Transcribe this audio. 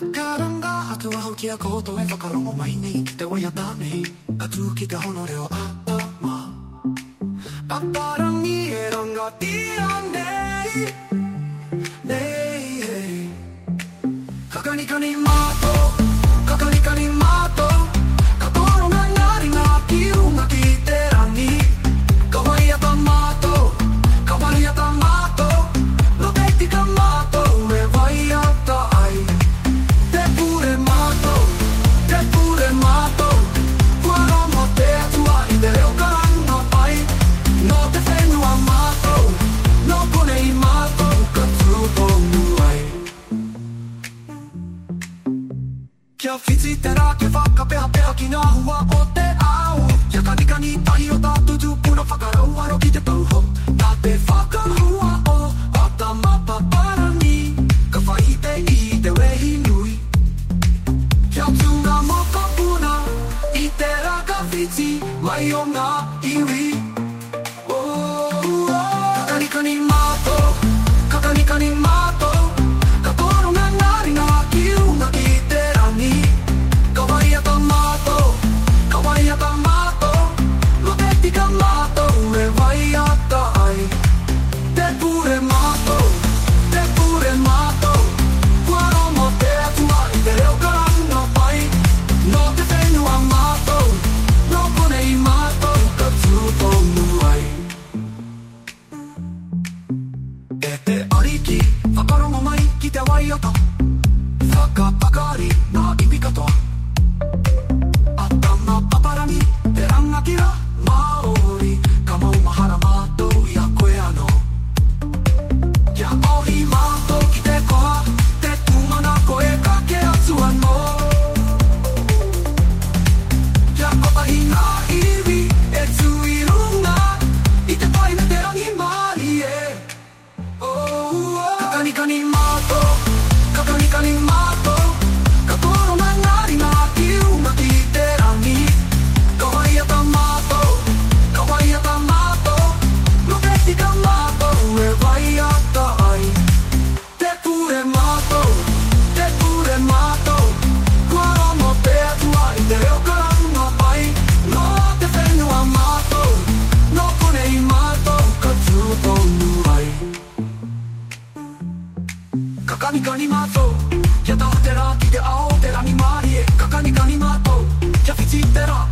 宝が後は浮き上がるとえばからも前に行ってはやだね。がつきて己を頭。宝に選んがディランデイ。Mai o iwi. Oh, feilata. Takapakari my かにかにまとやたはてらきてあおてらにまりえかかにかにまとやぴちってら。